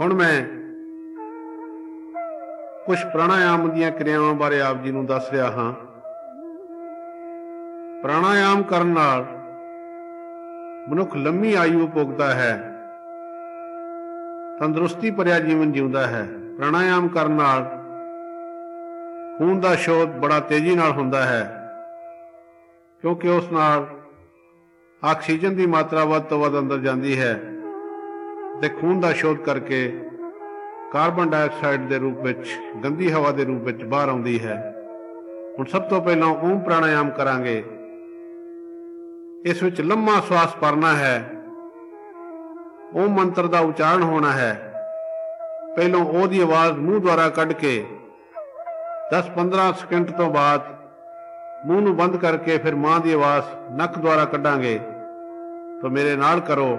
ਹੁਣ ਮੈਂ ਕੁਝ ਪ੍ਰਾਣਾਯਾਮ ਦੀਆਂ ਕਿਰਿਆਵਾਂ ਬਾਰੇ ਆਪ ਜੀ ਨੂੰ ਦੱਸ ਰਿਹਾ ਹਾਂ। ਪ੍ਰਾਣਾਯਾਮ ਕਰਨ ਨਾਲ ਮਨੁੱਖ ਲੰਮੀ ਆਯੂ ਭੋਗਦਾ ਹੈ। ਤੰਦਰੁਸਤੀ ਭਰਿਆ ਜੀਵਨ ਜਿਉਂਦਾ ਹੈ। ਪ੍ਰਾਣਾਯਾਮ ਕਰਨ ਨਾਲ ਖੂਨ ਦਾ ਸ਼ੋਧ ਬੜਾ ਤੇਜ਼ੀ ਨਾਲ ਹੁੰਦਾ ਹੈ, ਕਿਉਂਕਿ ਉਸ ਨਾਲ ਆਕਸੀਜਨ ਦੀ ਮਾਤਰਾ ਵੱਧ ਤੋਂ ਵੱਧ ਅੰਦਰ ਜਾਂਦੀ ਹੈ। ਤੇ ਖੂਨ ਦਾ ਸ਼ੋਧ ਕਰਕੇ ਕਾਰਬਨ ਡਾਈਆਕਸਾਈਡ ਦੇ ਰੂਪ ਵਿੱਚ, ਗੰਦੀ ਹਵਾ ਦੇ ਰੂਪ ਵਿੱਚ ਬਾਹਰ ਆਉਂਦੀ ਹੈ। ਹੁਣ ਸਭ ਤੋਂ ਪਹਿਲਾਂ ਓਮ ਪ੍ਰਾਣਾਯਾਮ ਕਰਾਂਗੇ। ਇਸ ਵਿੱਚ ਲੰਮਾ ਸਵਾਸ ਭਰਨਾ ਹੈ। ਓਮ ਮੰਤਰ ਦਾ ਉਚਾਰਨ ਹੋਣਾ ਹੈ। ਪਹਿਲਾਂ ਉਹ ਦੀ ਆਵਾਜ਼ ਮੂੰਹ ਦੁਆਰਾ ਕੱਢ ਕੇ 10-15 ਸਕਿੰਟ ਤੋਂ ਬਾਅਦ ਮੂੰਹ ਨੂੰ ਬੰਦ ਕਰਕੇ ਫਿਰ ਮਾਂ ਦੀ ਆਵਾਜ਼ ਨੱਕ ਦੁਆਰਾ ਕੱਢਾਂਗੇ। ਤਾਂ ਮੇਰੇ ਨਾਲ ਕਰੋ।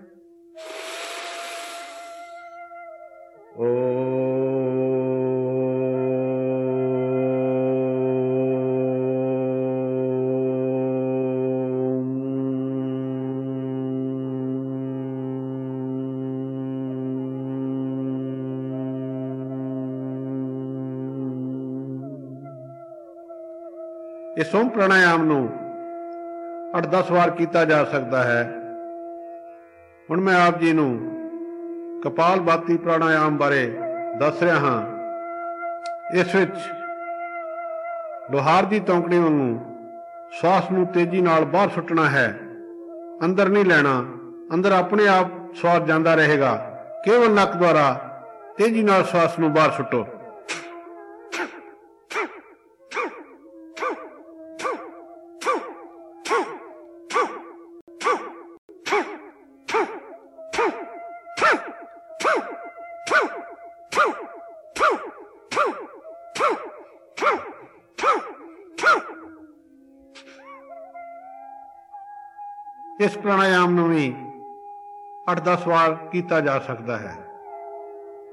ਇਹ ਸੋਮ ਪ੍ਰਾਣਾਯਾਮ ਨੂੰ 8-10 ਵਾਰ ਕੀਤਾ ਜਾ ਸਕਦਾ ਹੈ। ਹੁਣ ਮੈਂ ਆਪ ਜੀ ਨੂੰ ਕਪਾਲ ਬਾਤੀ ਪ੍ਰਾਣਾਯਾਮ ਬਾਰੇ ਦੱਸ ਰਿਹਾ ਹਾਂ। ਇਸ ਵਿੱਚ ਲੋਹਾਰ ਦੀ ਤੌਂਕੜੀ ਵਾਂਗੂ ਸਵਾਸ ਨੂੰ ਤੇਜ਼ੀ ਨਾਲ ਬਾਹਰ ਸੁੱਟਣਾ ਹੈ। ਅੰਦਰ ਨਹੀਂ ਲੈਣਾ, ਅੰਦਰ ਆਪਣੇ ਆਪ ਸਵਾਸ ਜਾਂਦਾ ਰਹੇਗਾ। ਕੇਵਲ ਨੱਕ ਦੁਆਰਾ ਤੇਜ਼ੀ ਨਾਲ ਸਵਾਸ ਨੂੰ ਬਾਹਰ ਸੁੱਟੋ। ਇਸ ਪ੍ਰਾਣਾਯਾਮ ਨੂੰ ਵੀ 8-10 ਵਾਰ ਕੀਤਾ ਜਾ ਸਕਦਾ ਹੈ।